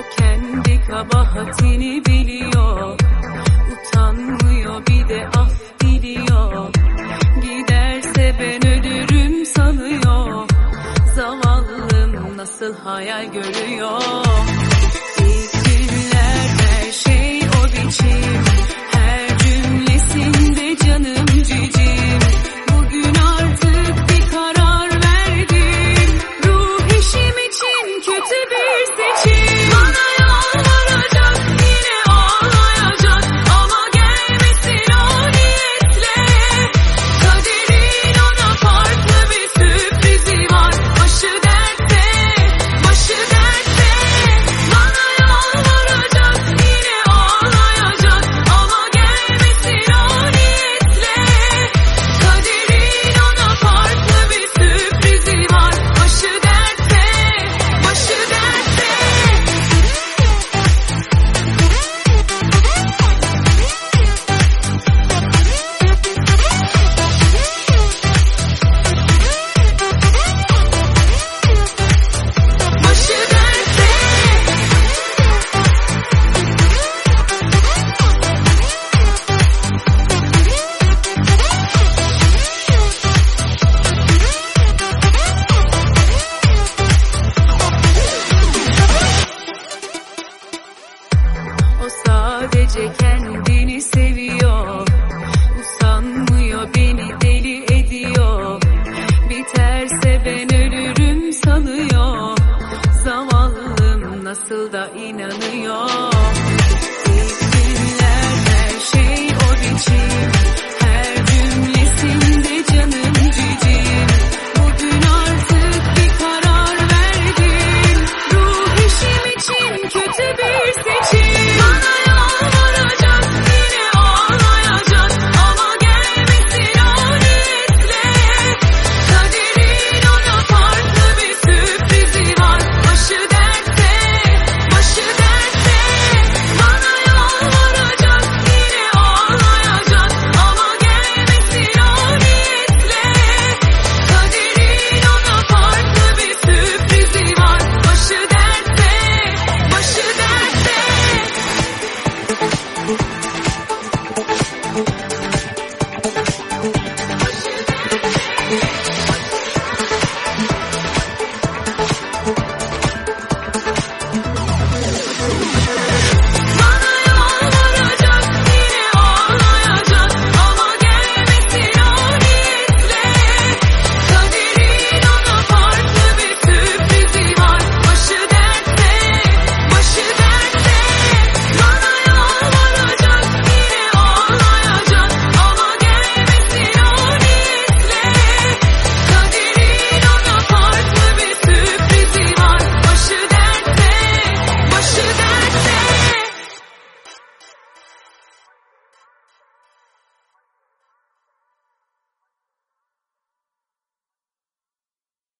O kendi kabahatini biliyor. Utanmıyor bir de af diliyor Giderse ben ölürüm sanıyor. Zavallım nasıl hayal görüyor? Sadece kendini seviyor. Usanmıyor beni deli ediyor. Biterse ben ölürüm sanıyor. Zavallım nasıl da inanıyor